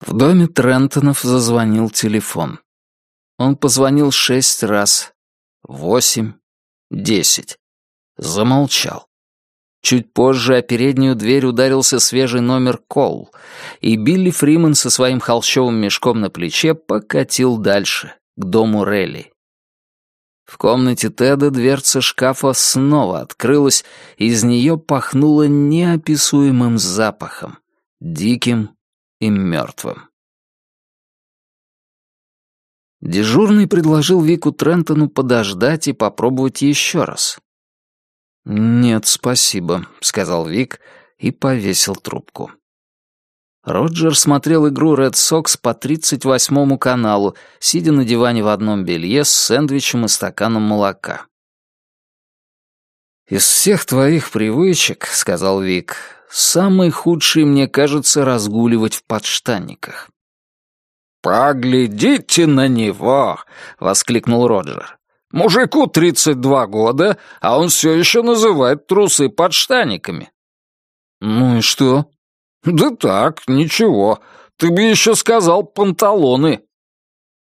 В доме Трентонов зазвонил телефон. Он позвонил шесть раз, восемь, десять. Замолчал. Чуть позже о переднюю дверь ударился свежий номер Кол, и Билли Фриман со своим холщовым мешком на плече покатил дальше, к дому Релли. В комнате Теда дверца шкафа снова открылась, и из нее пахнуло неописуемым запахом, диким и мертвым. Дежурный предложил Вику Трентону подождать и попробовать еще раз. «Нет, спасибо», — сказал Вик и повесил трубку. Роджер смотрел игру Red Sox по 38-му каналу, сидя на диване в одном белье с сэндвичем и стаканом молока. «Из всех твоих привычек, — сказал Вик, — самый худший, мне кажется, разгуливать в подштанниках». «Поглядите на него!» — воскликнул Роджер. «Мужику 32 года, а он все еще называет трусы подштанниками». «Ну и что?» «Да так, ничего. Ты бы еще сказал панталоны».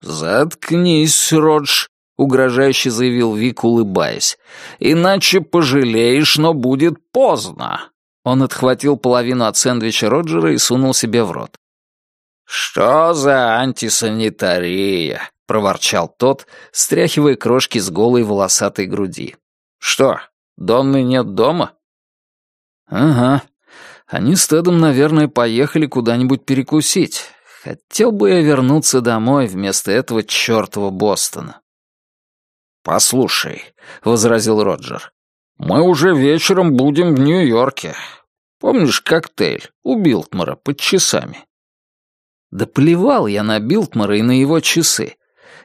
«Заткнись, Родж», — угрожающе заявил Вик, улыбаясь. «Иначе пожалеешь, но будет поздно». Он отхватил половину от сэндвича Роджера и сунул себе в рот. «Что за антисанитария?» — проворчал тот, стряхивая крошки с голой волосатой груди. «Что, Донны нет дома?» «Ага. Они с Тедом, наверное, поехали куда-нибудь перекусить. Хотел бы я вернуться домой вместо этого чёртова Бостона». «Послушай», — возразил Роджер, — «мы уже вечером будем в Нью-Йорке. Помнишь коктейль у Билтмора под часами?» Да плевал я на Билтмора и на его часы.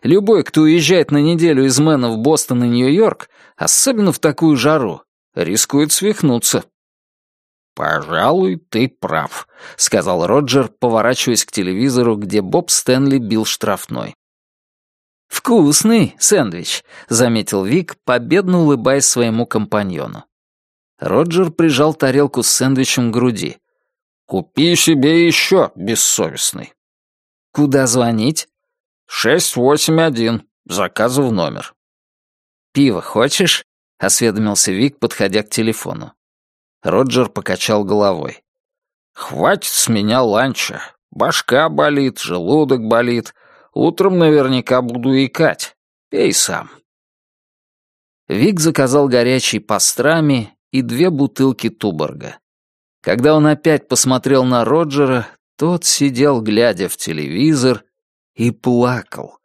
Любой, кто уезжает на неделю из Мэна в Бостон и Нью-Йорк, особенно в такую жару, рискует свихнуться. «Пожалуй, ты прав», — сказал Роджер, поворачиваясь к телевизору, где Боб Стэнли бил штрафной. «Вкусный сэндвич», — заметил Вик, победно улыбаясь своему компаньону. Роджер прижал тарелку с сэндвичем к груди. «Купи себе еще, бессовестный». «Куда звонить?» «Шесть восемь один. Заказ в номер». «Пиво хочешь?» — осведомился Вик, подходя к телефону. Роджер покачал головой. «Хватит с меня ланча. Башка болит, желудок болит. Утром наверняка буду икать. Пей сам». Вик заказал горячий пастрами и две бутылки Туборга. Когда он опять посмотрел на Роджера, тот сидел, глядя в телевизор, и плакал.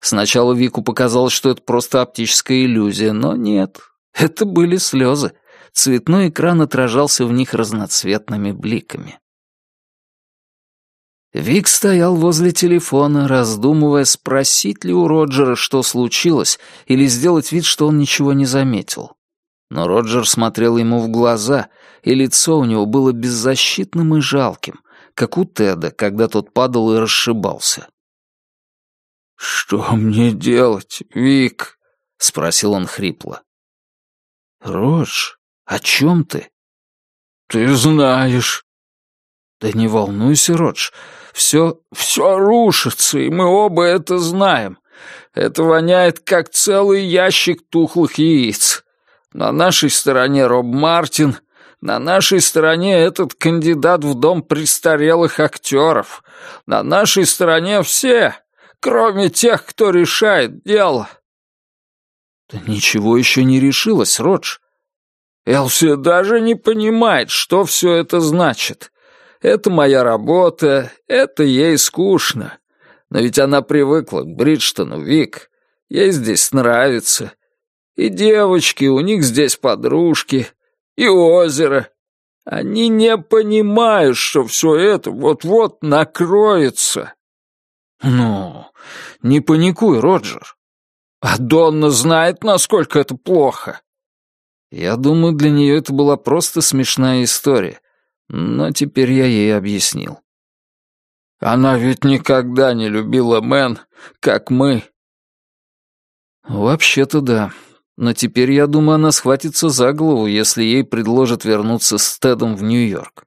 Сначала Вику показалось, что это просто оптическая иллюзия, но нет, это были слезы цветной экран отражался в них разноцветными бликами. Вик стоял возле телефона, раздумывая, спросить ли у Роджера, что случилось, или сделать вид, что он ничего не заметил. Но Роджер смотрел ему в глаза, и лицо у него было беззащитным и жалким, как у Теда, когда тот падал и расшибался. «Что мне делать, Вик?» — спросил он хрипло. «Родж, «О чем ты?» «Ты знаешь». «Да не волнуйся, Родж. Все, все рушится, и мы оба это знаем. Это воняет, как целый ящик тухлых яиц. На нашей стороне Роб Мартин, на нашей стороне этот кандидат в дом престарелых актеров. На нашей стороне все, кроме тех, кто решает дело». «Да ничего еще не решилось, Родж. Элси даже не понимает, что все это значит. Это моя работа, это ей скучно. Но ведь она привыкла к Бриджтону, Вик. Ей здесь нравится. И девочки, у них здесь подружки. И озеро. Они не понимают, что все это вот-вот накроется. Ну, не паникуй, Роджер. А Донна знает, насколько это плохо. Я думаю, для нее это была просто смешная история, но теперь я ей объяснил. Она ведь никогда не любила Мэн, как мы. Вообще-то да. но теперь, я думаю, она схватится за голову, если ей предложат вернуться с Тедом в Нью-Йорк.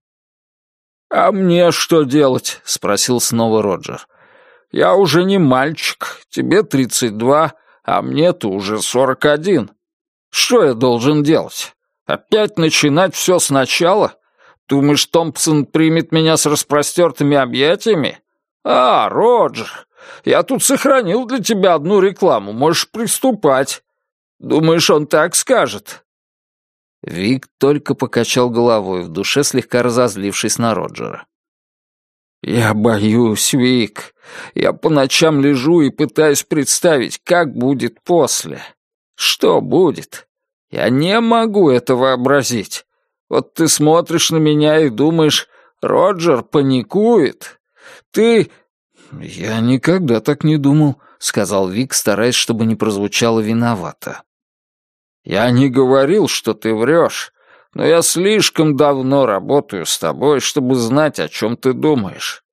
«А мне что делать?» — спросил снова Роджер. «Я уже не мальчик, тебе тридцать два, а мне-то уже сорок один. Что я должен делать? Опять начинать все сначала? Думаешь, Томпсон примет меня с распростертыми объятиями? А, Роджер, я тут сохранил для тебя одну рекламу, можешь приступать. Думаешь, он так скажет?» Вик только покачал головой, в душе слегка разозлившись на Роджера. «Я боюсь, Вик. Я по ночам лежу и пытаюсь представить, как будет после. Что будет? Я не могу это вообразить. Вот ты смотришь на меня и думаешь, Роджер паникует. Ты...» «Я никогда так не думал», — сказал Вик, стараясь, чтобы не прозвучало виновато. Я не говорил, что ты врешь, но я слишком давно работаю с тобой, чтобы знать, о чем ты думаешь.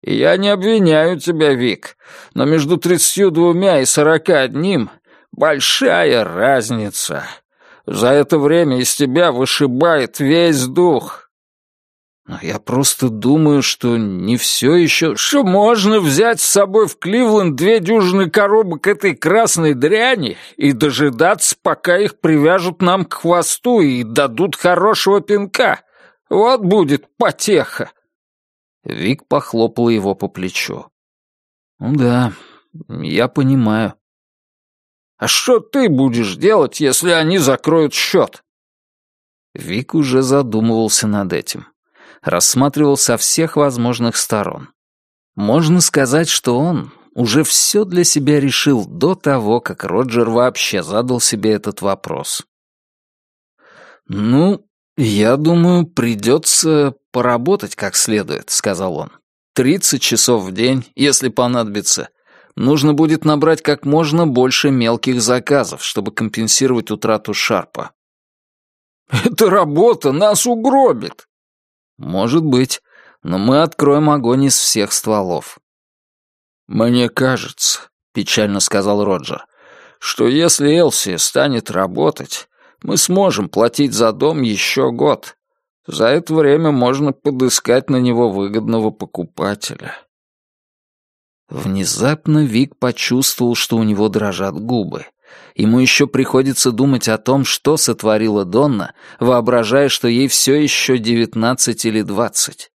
И я не обвиняю тебя, Вик, но между тридцатью двумя и сорока одним большая разница. За это время из тебя вышибает весь дух. Но я просто думаю, что не все еще... Что можно взять с собой в Кливленд две дюжины коробок этой красной дряни и дожидаться, пока их привяжут нам к хвосту и дадут хорошего пинка. Вот будет потеха. Вик похлопал его по плечу. «Ну да, я понимаю». «А что ты будешь делать, если они закроют счет?» Вик уже задумывался над этим рассматривал со всех возможных сторон. Можно сказать, что он уже все для себя решил до того, как Роджер вообще задал себе этот вопрос. «Ну, я думаю, придется поработать как следует», — сказал он. «Тридцать часов в день, если понадобится. Нужно будет набрать как можно больше мелких заказов, чтобы компенсировать утрату Шарпа». «Эта работа нас угробит», «Может быть, но мы откроем огонь из всех стволов». «Мне кажется», — печально сказал Роджер, «что если Элси станет работать, мы сможем платить за дом еще год. За это время можно подыскать на него выгодного покупателя». Внезапно Вик почувствовал, что у него дрожат губы. Ему еще приходится думать о том, что сотворила Донна, воображая, что ей все еще девятнадцать или двадцать.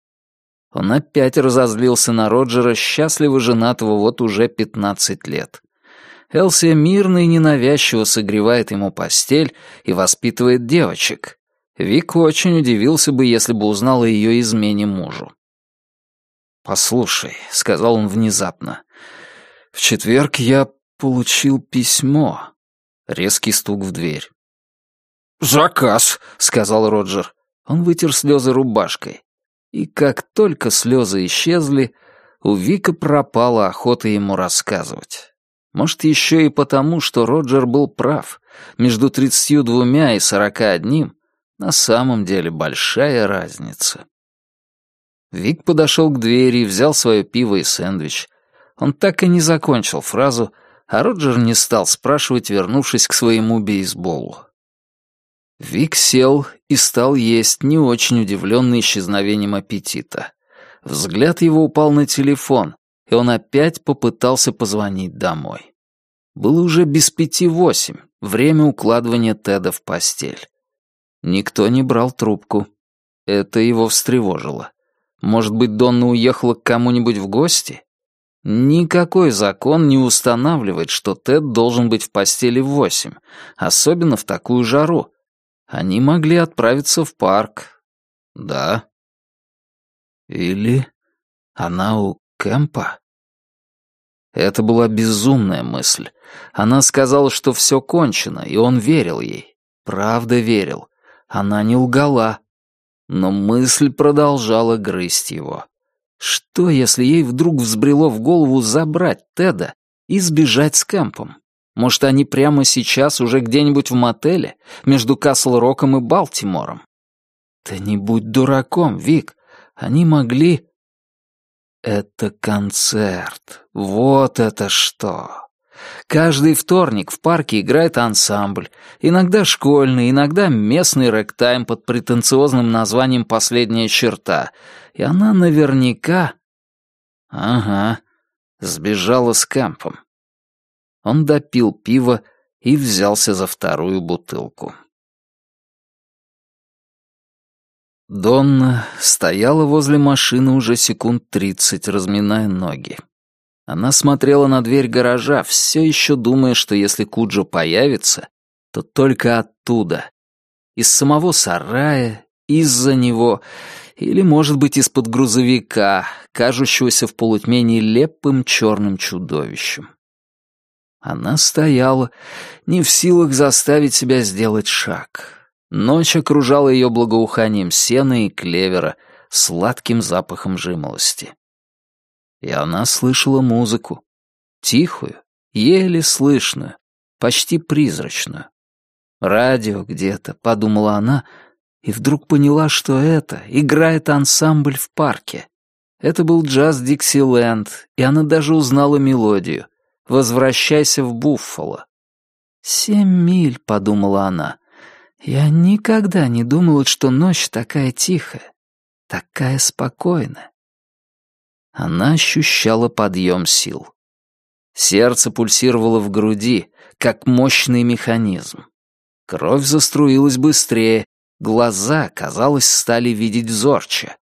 Он опять разозлился на Роджера, счастливо женатого вот уже пятнадцать лет. Элсия мирно и ненавязчиво согревает ему постель и воспитывает девочек. Вик очень удивился бы, если бы узнал о ее измене мужу. «Послушай», — сказал он внезапно, — «в четверг я получил письмо». Резкий стук в дверь. «Заказ», — сказал Роджер. Он вытер слезы рубашкой. И как только слезы исчезли, у Вика пропала охота ему рассказывать. Может, еще и потому, что Роджер был прав. Между тридцатью двумя и сорока одним на самом деле большая разница. Вик подошел к двери и взял свое пиво и сэндвич. Он так и не закончил фразу — а Роджер не стал спрашивать, вернувшись к своему бейсболу. Вик сел и стал есть, не очень удивленный исчезновением аппетита. Взгляд его упал на телефон, и он опять попытался позвонить домой. Было уже без пяти восемь, время укладывания Теда в постель. Никто не брал трубку. Это его встревожило. Может быть, Донна уехала к кому-нибудь в гости? Никакой закон не устанавливает, что Тед должен быть в постели в восемь, особенно в такую жару. Они могли отправиться в парк. Да. Или она у Кэмпа? Это была безумная мысль. Она сказала, что все кончено, и он верил ей. Правда верил. Она не лгала. Но мысль продолжала грызть его. Что, если ей вдруг взбрело в голову забрать Теда и сбежать с Кэмпом? Может, они прямо сейчас уже где-нибудь в мотеле между Касл-Роком и Балтимором? Да не будь дураком, Вик. Они могли... Это концерт. Вот это что. Каждый вторник в парке играет ансамбль. Иногда школьный, иногда местный рэктайм под претенциозным названием «Последняя черта». И она наверняка... Ага, сбежала с Кэмпом. Он допил пиво и взялся за вторую бутылку. Донна стояла возле машины уже секунд тридцать, разминая ноги. Она смотрела на дверь гаража, все еще думая, что если Куджо появится, то только оттуда. Из самого сарая, из-за него, или, может быть, из-под грузовика, кажущегося в полутьме нелепым черным чудовищем. Она стояла, не в силах заставить себя сделать шаг. Ночь окружала ее благоуханием сена и клевера, сладким запахом жимолости. И она слышала музыку. Тихую, еле слышную, почти призрачную. «Радио где-то», — подумала она, и вдруг поняла, что это играет ансамбль в парке. Это был джаз Диксиленд, и она даже узнала мелодию «Возвращайся в Буффало». «Семь миль», — подумала она, я никогда не думала, что ночь такая тихая, такая спокойная. Она ощущала подъем сил. Сердце пульсировало в груди, как мощный механизм. Кровь заструилась быстрее, глаза, казалось, стали видеть зорче.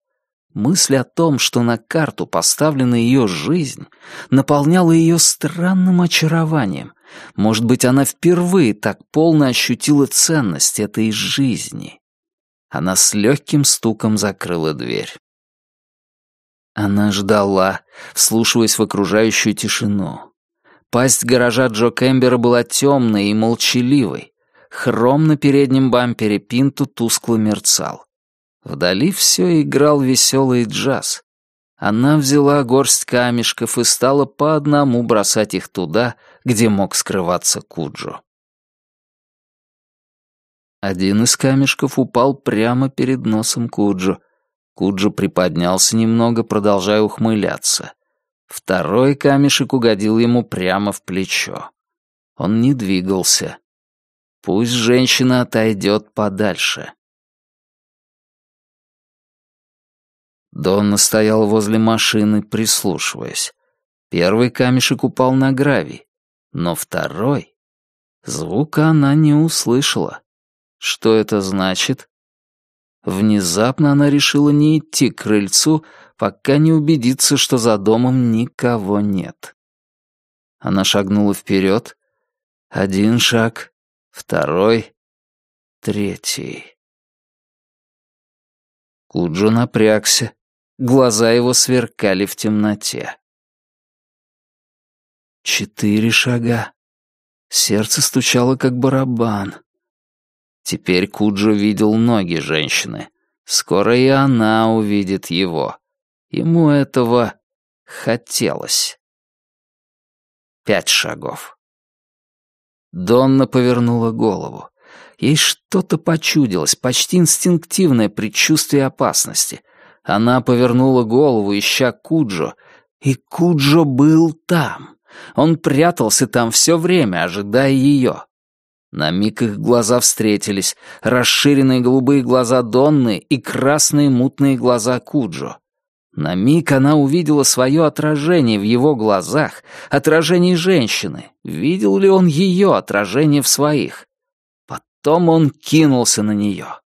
Мысль о том, что на карту поставлена ее жизнь, наполняла ее странным очарованием, может быть, она впервые так полно ощутила ценность этой жизни. Она с легким стуком закрыла дверь. Она ждала, вслушиваясь в окружающую тишину. Пасть гаража Джо Кэмбера была темной и молчаливой. Хром на переднем бампере Пинту тускло мерцал. Вдали все играл веселый джаз. Она взяла горсть камешков и стала по одному бросать их туда, где мог скрываться Куджо. Один из камешков упал прямо перед носом Куджо. Куджо приподнялся немного, продолжая ухмыляться. Второй камешек угодил ему прямо в плечо. Он не двигался. Пусть женщина отойдет подальше. Донна стоял возле машины, прислушиваясь. Первый камешек упал на гравий, но второй... Звука она не услышала. Что это значит? Внезапно она решила не идти к крыльцу, пока не убедится, что за домом никого нет. Она шагнула вперед. Один шаг, второй, третий. Куджо напрягся. Глаза его сверкали в темноте. Четыре шага. Сердце стучало, как барабан. Теперь Куджо видел ноги женщины. Скоро и она увидит его. Ему этого хотелось. Пять шагов. Донна повернула голову. Ей что-то почудилось, почти инстинктивное предчувствие опасности — она повернула голову, ища Куджо, и Куджо был там. Он прятался там все время, ожидая ее. На миг их глаза встретились, расширенные голубые глаза Донны и красные мутные глаза Куджо. На миг она увидела свое отражение в его глазах, отражение женщины. Видел ли он ее отражение в своих? Потом он кинулся на нее.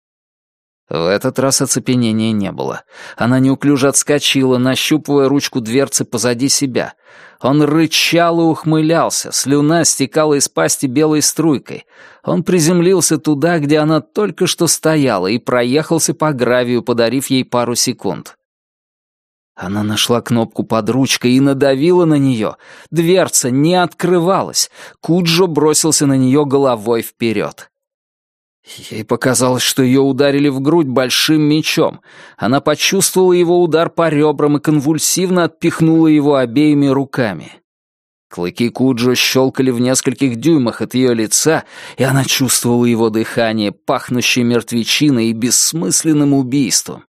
В этот раз оцепенения не было. Она неуклюже отскочила, нащупывая ручку дверцы позади себя. Он рычал и ухмылялся, слюна стекала из пасти белой струйкой. Он приземлился туда, где она только что стояла, и проехался по гравию, подарив ей пару секунд. Она нашла кнопку под ручкой и надавила на нее. Дверца не открывалась. Куджо бросился на нее головой вперед. Ей показалось, что ее ударили в грудь большим мечом. Она почувствовала его удар по ребрам и конвульсивно отпихнула его обеими руками. Клыки Куджо щелкали в нескольких дюймах от ее лица, и она чувствовала его дыхание, пахнущее мертвечиной и бессмысленным убийством.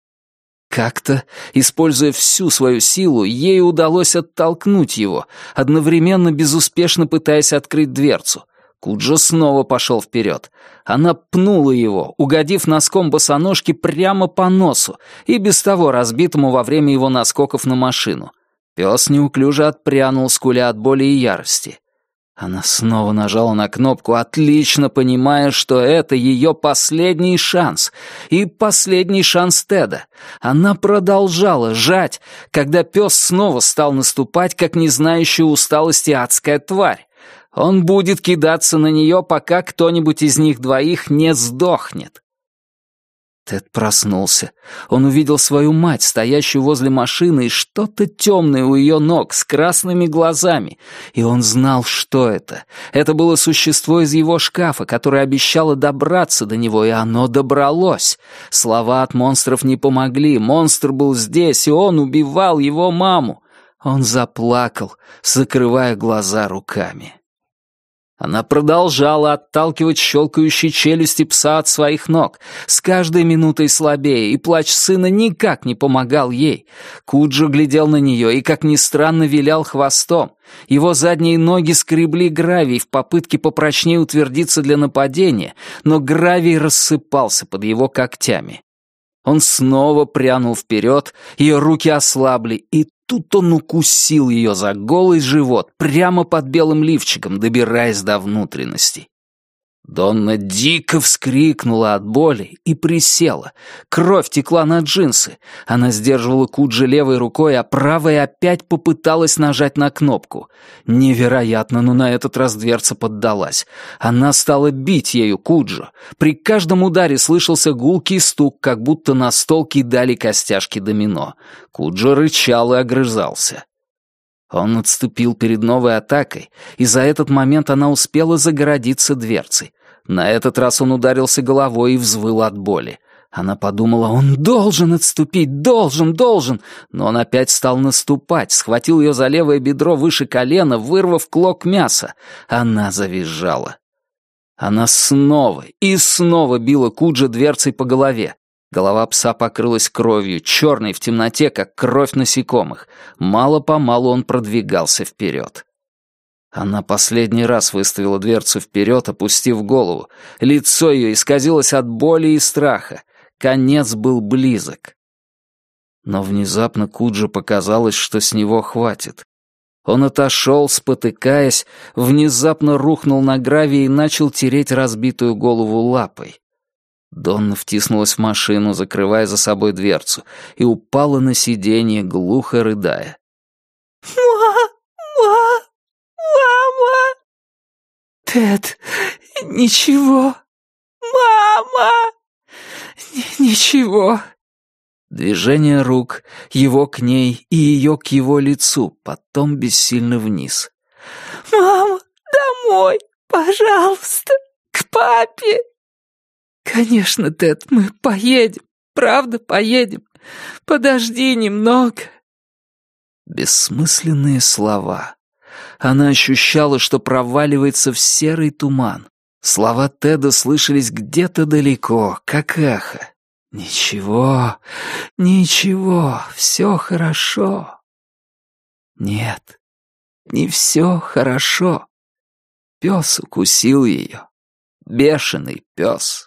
Как-то, используя всю свою силу, ей удалось оттолкнуть его, одновременно безуспешно пытаясь открыть дверцу. Куджо снова пошел вперед. Она пнула его, угодив носком босоножки прямо по носу и без того разбитому во время его наскоков на машину. Пес неуклюже отпрянул, скуля от боли и ярости. Она снова нажала на кнопку, отлично понимая, что это ее последний шанс. И последний шанс Теда. Она продолжала жать, когда пес снова стал наступать, как не знающая усталости адская тварь. Он будет кидаться на нее, пока кто-нибудь из них двоих не сдохнет. Тед проснулся. Он увидел свою мать, стоящую возле машины, и что-то темное у ее ног, с красными глазами. И он знал, что это. Это было существо из его шкафа, которое обещало добраться до него, и оно добралось. Слова от монстров не помогли. Монстр был здесь, и он убивал его маму. Он заплакал, закрывая глаза руками. Она продолжала отталкивать щелкающие челюсти пса от своих ног, с каждой минутой слабее, и плач сына никак не помогал ей. Куджо глядел на нее и, как ни странно, вилял хвостом. Его задние ноги скребли гравий в попытке попрочнее утвердиться для нападения, но гравий рассыпался под его когтями. Он снова прянул вперед, ее руки ослабли, и тут он укусил ее за голый живот, прямо под белым лифчиком, добираясь до внутренностей. Донна дико вскрикнула от боли и присела. Кровь текла на джинсы. Она сдерживала Куджи левой рукой, а правой опять попыталась нажать на кнопку. Невероятно, но на этот раз дверца поддалась. Она стала бить ею Куджу. При каждом ударе слышался гулкий стук, как будто на стол кидали костяшки домино. Куджо рычал и огрызался. Он отступил перед новой атакой, и за этот момент она успела загородиться дверцей. На этот раз он ударился головой и взвыл от боли. Она подумала, он должен отступить, должен, должен. Но он опять стал наступать, схватил ее за левое бедро выше колена, вырвав клок мяса. Она завизжала. Она снова и снова била Куджа дверцей по голове. Голова пса покрылась кровью, черной в темноте, как кровь насекомых. Мало-помалу он продвигался вперед. Она последний раз выставила дверцу вперед, опустив голову. Лицо ее исказилось от боли и страха. Конец был близок. Но внезапно Куджа показалось, что с него хватит. Он отошел, спотыкаясь, внезапно рухнул на гравий и начал тереть разбитую голову лапой. Донна втиснулась в машину, закрывая за собой дверцу, и упала на сиденье, глухо рыдая. «Мама! Мама!» «Тед, ничего! Мама! ничего!» Движение рук, его к ней и ее к его лицу, потом бессильно вниз. «Мама, домой, пожалуйста, к папе!» «Конечно, Тед, мы поедем, правда поедем. Подожди немного». Бессмысленные слова. Она ощущала, что проваливается в серый туман. Слова Теда слышались где-то далеко, как эхо. «Ничего, ничего, все хорошо». Нет, не все хорошо. Пес укусил ее. Бешеный пес.